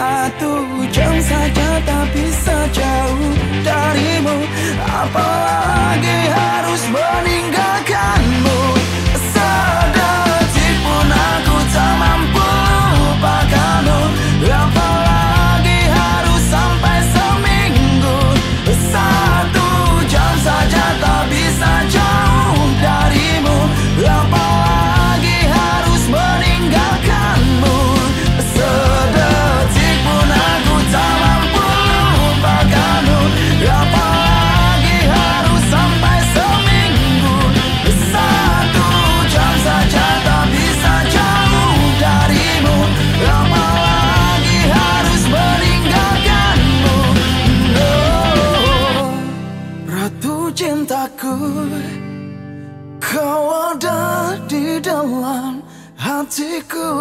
Satu jam saja tak bisa jauh darimu. Apalagi harus meninggal Kau ada di dalam hatiku.